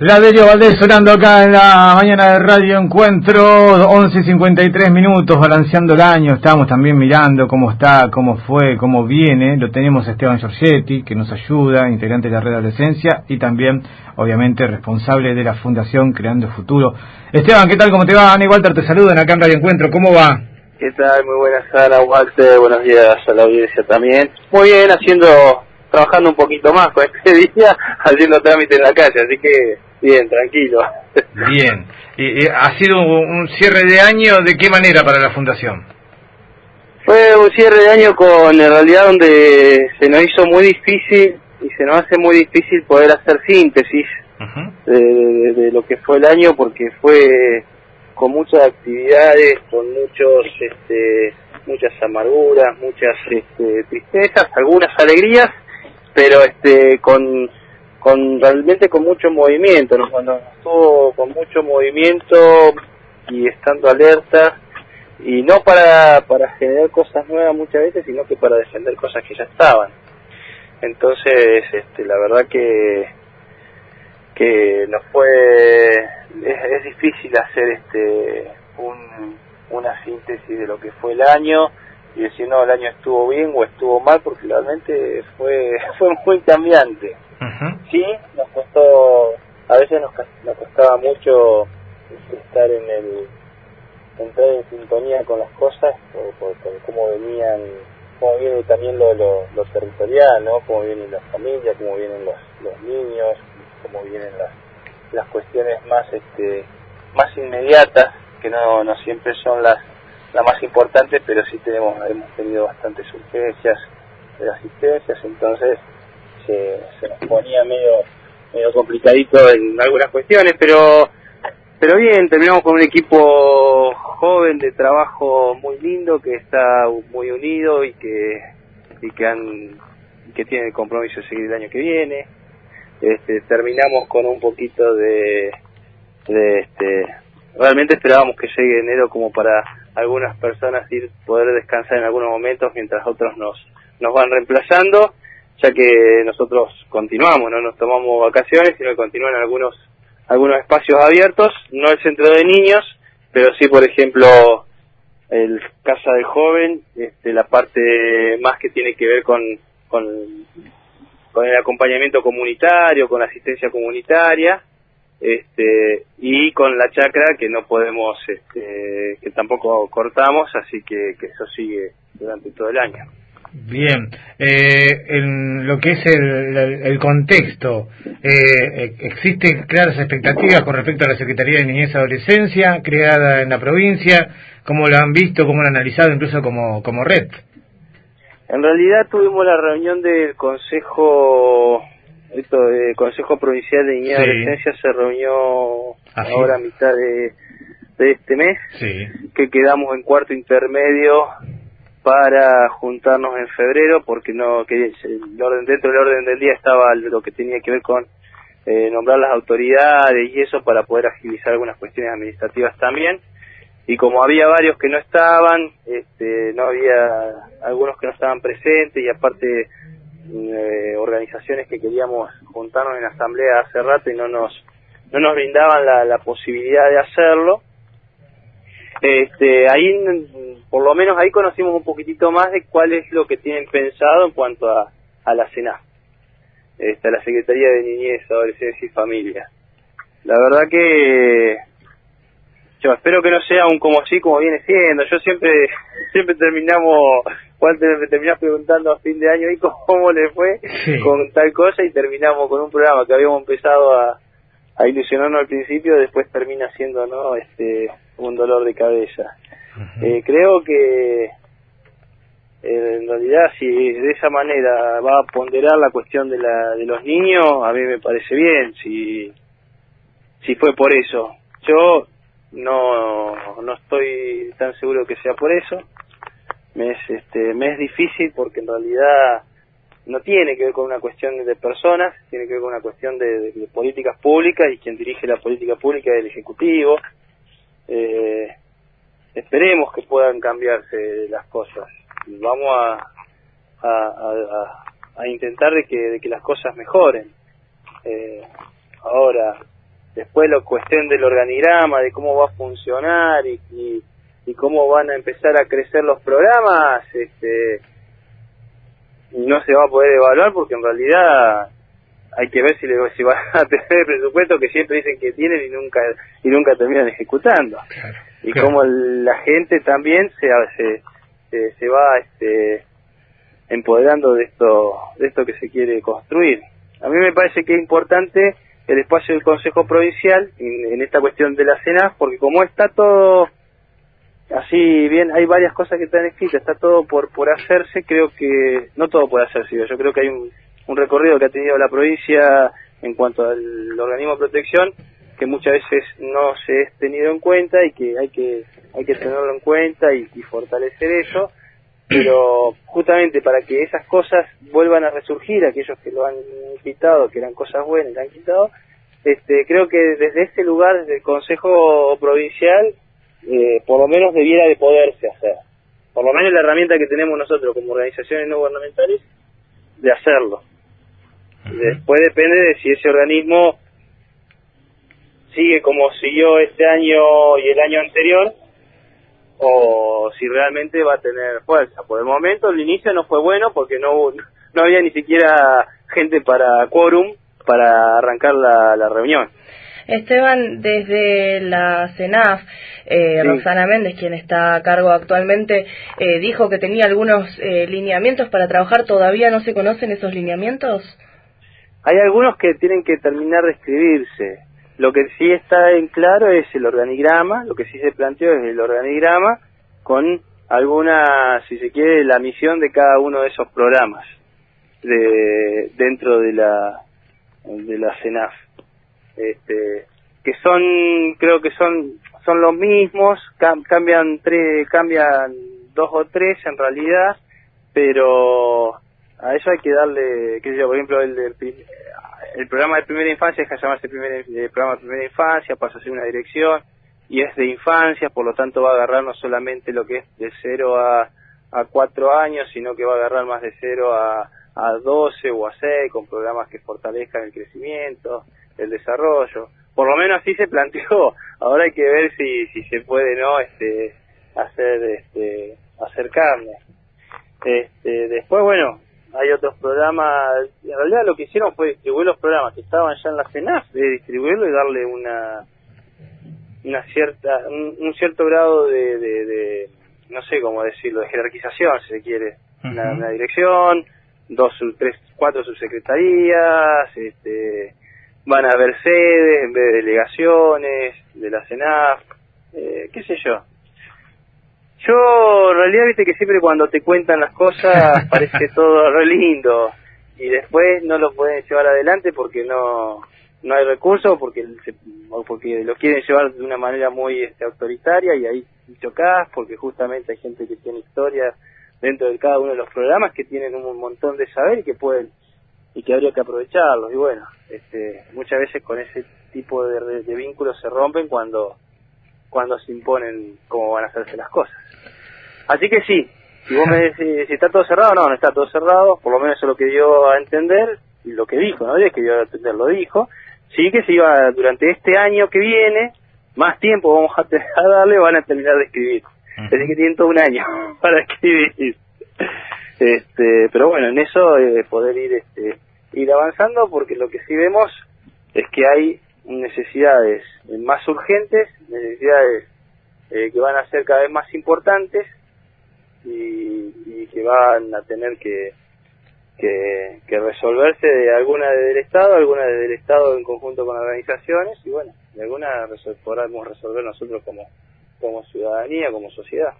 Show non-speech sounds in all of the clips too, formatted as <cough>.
La Delio Valdés sonando acá en la mañana de Radio Encuentro, 11.53 minutos, balanceando el año. Estamos también mirando cómo está, cómo fue, cómo viene. Lo tenemos a Esteban Giorgetti, que nos ayuda, integrante de la red adolescencia y también, obviamente, responsable de la Fundación Creando Futuro. Esteban, ¿qué tal? ¿Cómo te va? Ana y Walter te saludan acá en Radio Encuentro. ¿Cómo va? ¿Qué tal? Muy buenas, Ana, Walter. Buenos días a la audiencia también. Muy bien, haciendo trabajando un poquito más con este <laughs> día, haciendo trámite en la calle, así que bien, tranquilo. Bien. ¿Y, ha sido un cierre de año de qué manera para la Fundación? Fue un cierre de año con, en realidad, donde se nos hizo muy difícil y se nos hace muy difícil poder hacer síntesis de, lo que fue el año porque fue con muchas actividades, con muchos, este, muchas amarguras, muchas este, tristezas, algunas alegrías pero este con con realmente con mucho movimiento, cuando estuvo con mucho movimiento y estando alerta y no para, para generar cosas nuevas muchas veces, sino que para defender cosas que ya estaban. Entonces, este, la verdad que que nos fue es, difícil hacer este un, una síntesis de lo que fue el año y decir no el año estuvo bien o estuvo mal porque realmente fue <laughs> fue muy cambiante. Sí nos costó a veces nos, nos costaba mucho estar en el entrar en sintonía con las cosas por, por, cómo venían cómo viene también lo, lo, territorial no cómo vienen las familias cómo vienen los, los niños cómo vienen las las cuestiones más este más inmediatas que no no siempre son las la más importante, pero sí tenemos hemos tenido bastantes urgencias de asistencias, entonces se, nos ponía medio medio complicadito en algunas cuestiones, pero pero bien, terminamos con un equipo joven de trabajo muy lindo que está muy unido y que y que han que tiene el compromiso de seguir el año que viene. Este, terminamos con un poquito de, de este realmente esperábamos que llegue enero como para algunas personas ir poder descansar en algunos momentos mientras otros nos nos van reemplazando ya que nosotros continuamos no nos tomamos vacaciones sino que continúan algunos algunos espacios abiertos no el centro de niños pero sí por ejemplo el casa del joven este, la parte más que tiene que ver con con con el acompañamiento comunitario con la asistencia comunitaria este y con la chacra que no podemos este, que tampoco cortamos así que, que eso sigue durante todo el año. Bien eh, en lo que es el, el, contexto eh, existen claras expectativas con respecto a la Secretaría de Niñez y Adolescencia creada en la provincia. Cómo lo han visto cómo lo han analizado incluso como como red en realidad tuvimos la reunión del consejo esto el Consejo Provincial de Niñez y Adolescencia se reunió ahora a mitad de, de este mes, que quedamos en cuarto intermedio para juntarnos en febrero porque no que el orden dentro del orden del día estaba lo que tenía que ver con eh, nombrar las autoridades y eso para poder agilizar algunas cuestiones administrativas también. Y como había varios que no estaban este no había algunos que no estaban presentes y aparte eh, organizaciones que queríamos juntarnos en asamblea hace rato y no nos no nos brindaban la, la posibilidad de hacerlo. Este ahí por lo menos ahí conocimos un poquitito más de cuál es lo que tienen pensado en cuanto a, a la CENA. Esta la Secretaría de Niñez, Adolescencia y Familia. La verdad que yo espero que no sea un como así como viene siendo. Yo siempre <laughs> siempre terminamos Walter me terminás preguntando a fin de año y cómo le fue con tal cosa y terminamos con un programa que habíamos empezado a, a ilusionarnos al principio, después termina siendo no este un dolor de cabeza. eh, creo que eh, en realidad si de esa manera va a ponderar la cuestión de, la, de los niños, a mí me parece bien, si, si fue por eso. Yo no, no estoy tan seguro que sea por eso. Me es este me es difícil porque en realidad no tiene que ver con una cuestión de personas tiene que ver con una cuestión de, políticas públicas y quien dirige la política pública es el ejecutivo. Eh, esperemos que puedan cambiarse las cosas. Vamos a a, a, intentar de que, de que las cosas mejoren. Eh, ahora después la cuestión del organigrama, de cómo va a funcionar y, y, cómo van a empezar a crecer los programas, este, no se va a poder evaluar porque en realidad hay que ver si, le, si van a tener el presupuesto que siempre dicen que tienen y nunca y nunca terminan ejecutando. Y cómo la gente también se, se, se va este empoderando de esto de esto que se quiere construir. A mí me parece que es importante el espacio del Consejo Provincial en, esta cuestión de la cena, porque como está todo así bien, hay varias cosas que están escritas, está todo por por hacerse, creo que no todo puede hacerse, yo creo que hay un, un recorrido que ha tenido la provincia en cuanto al organismo de protección que muchas veces no se es tenido en cuenta y que hay que hay que tenerlo en cuenta y fortalecer eso pero justamente para que esas cosas vuelvan a resurgir, aquellos que lo han quitado, que eran cosas buenas, lo han quitado, este, creo que desde este lugar, desde el Consejo Provincial, eh, por lo menos debiera de poderse hacer. Por lo menos la herramienta que tenemos nosotros como organizaciones no gubernamentales, de hacerlo. Después depende de si ese organismo sigue como siguió este año y el año anterior, o si realmente va a tener fuerza. Por el momento el inicio no fue bueno porque no, no había ni siquiera gente para quórum para arrancar la, reunión. Esteban, desde la CENAF, eh, Rosana Méndez, quien está a cargo actualmente, eh, dijo que tenía algunos eh, lineamientos para trabajar. ¿Todavía no se conocen esos lineamientos? Hay algunos que tienen que terminar de escribirse. Lo que sí está en claro es el organigrama, lo que sí se planteó es el organigrama con alguna, si se quiere, la misión de cada uno de esos programas de, dentro de la de la CENAF. Este, que son, creo que son son los mismos, cambian tres, cambian dos o tres en realidad, pero a eso hay que darle, sé yo, por ejemplo, el, el, el programa de primera infancia deja de llamarse primer, el programa de primera infancia, pasa a ser una dirección y es de infancia, por lo tanto va a agarrar no solamente lo que es de 0 a, a 4 años, sino que va a agarrar más de 0 a, a 12 o a 6 con programas que fortalezcan el crecimiento, el desarrollo. Por lo menos así se planteó. Ahora hay que ver si, si se puede no este hacer este hacer carne. Este, después bueno, hay otros programas, en realidad lo que hicieron fue distribuir los programas que estaban ya en la CENAF, de distribuirlo y darle una una cierta un, cierto grado de, de, no sé cómo decirlo, de jerarquización, si se quiere, una, dirección, dos, tres, cuatro subsecretarías, este, van a haber sedes en vez de delegaciones de la CENAF, eh, qué sé yo, yo, en realidad, viste que siempre cuando te cuentan las cosas <laughs> parece todo re lindo. Y después no lo pueden llevar adelante porque no no hay recursos, porque porque lo quieren llevar de una manera muy este, autoritaria y ahí chocás porque justamente hay gente que tiene historia dentro de cada uno de los programas que tienen un montón de saber y que pueden y que habría que aprovecharlos. Y bueno este muchas veces con ese tipo de, de vínculos se rompen cuando cuando se imponen cómo van a hacerse las cosas. Así que sí, si vos me decís si está todo cerrado, no, no está todo cerrado, por lo menos eso es lo que dio a entender y lo que dijo, no es que dio a entender, lo dijo. Sí que se iba durante este año que viene, más tiempo vamos a, <laughs> darle, van a terminar de escribir. Uh que tienen todo un año <laughs> para escribir. Este, pero bueno, en eso eh, poder ir este, ir avanzando porque lo que sí vemos es que hay necesidades más urgentes, necesidades eh, que van a ser cada vez más importantes y, que van a tener que, que, resolverse de alguna del Estado, alguna del Estado en conjunto con organizaciones y bueno, de alguna podamos resolver nosotros como, como ciudadanía, como sociedad.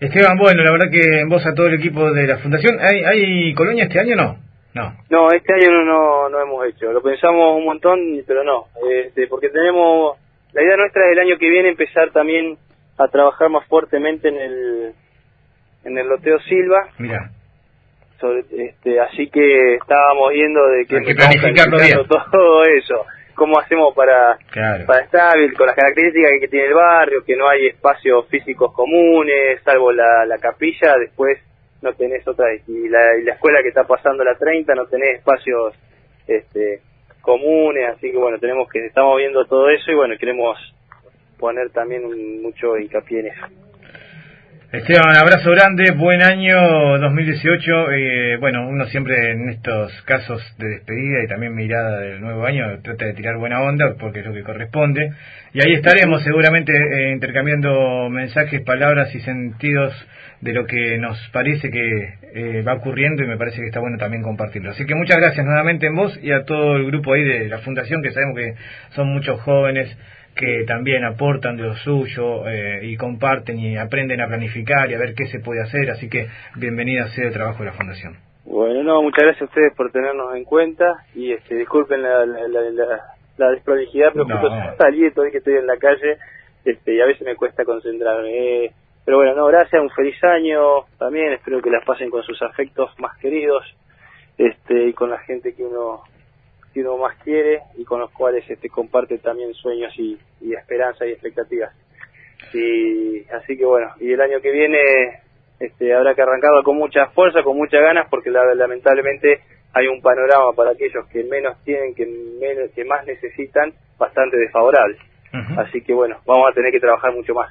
Esteban, bueno, la verdad que en voz a todo el equipo de la Fundación, ¿hay, hay colonia este año no? No. No, este año no, no, hemos hecho. Lo pensamos un montón, pero no. Este, porque tenemos. La idea nuestra es el año que viene empezar también a trabajar más fuertemente en el en el loteo Silva. Mira. este, así que estábamos viendo de que, que planificarlo bien. todo eso. ¿Cómo hacemos para, para estar con las características que tiene el barrio, que no hay espacios físicos comunes, salvo la, la capilla, después no tenés otra y la, y la escuela que está pasando la 30 no tenés espacios este comunes, así que bueno, tenemos que, estamos viendo todo eso y bueno, queremos poner también mucho hincapié en eso. Esteban, abrazo grande, buen año 2018. Eh, bueno, uno siempre en estos casos de despedida y también mirada del nuevo año trata de tirar buena onda porque es lo que corresponde. Y ahí estaremos seguramente eh, intercambiando mensajes, palabras y sentidos de lo que nos parece que eh, va ocurriendo y me parece que está bueno también compartirlo. Así que muchas gracias nuevamente en vos y a todo el grupo ahí de la Fundación que sabemos que son muchos jóvenes que también aportan de lo suyo eh, y comparten y aprenden a planificar y a ver qué se puede hacer, así que bienvenida sea el trabajo de la Fundación. Bueno, no, muchas gracias a ustedes por tenernos en cuenta y este, disculpen la, la, la, la desprolijidad, pero justo salí, todavía que estoy en la calle este, y a veces me cuesta concentrarme. Pero bueno, no, gracias, un feliz año también, espero que las pasen con sus afectos más queridos este, y con la gente que uno que uno más quiere y con los cuales este comparte también sueños y, y esperanzas y expectativas. Y así que bueno, y el año que viene este habrá que arrancarlo con mucha fuerza, con muchas ganas, porque lamentablemente hay un panorama para aquellos que menos tienen, que menos, que más necesitan, bastante desfavorable. Así que bueno, vamos a tener que trabajar mucho más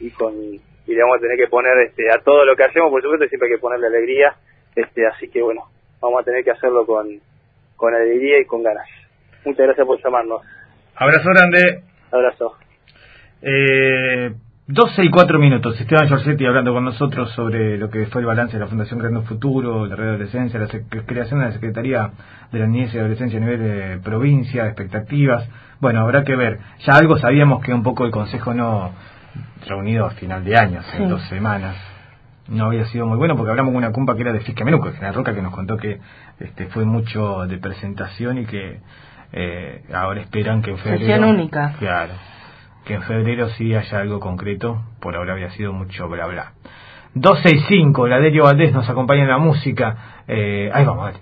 y con y le vamos a tener que poner este a todo lo que hacemos, por supuesto, siempre hay que ponerle alegría, este así que bueno, vamos a tener que hacerlo con con alegría y con ganas. Muchas gracias por llamarnos. Abrazo grande. Abrazo. Eh, 12 y 4 minutos. Esteban Giorgetti hablando con nosotros sobre lo que fue el balance de la Fundación Creando Futuro, la Readolescencia, la creación de la Secretaría de la Niñez y Adolescencia a nivel de provincia, expectativas. Bueno, habrá que ver. Ya algo sabíamos que un poco el Consejo no reunido a final de año, hace dos semanas, no había sido muy bueno porque hablamos con una cumpa que era de Fisque Menuco, el general Roca, que nos contó que este fue mucho de presentación y que eh, ahora esperan que en febrero... única. Claro, que en febrero sí haya algo concreto, por ahora había sido mucho bla bla. 265, Laderio Valdés nos acompaña en la música. Eh, ahí vamos,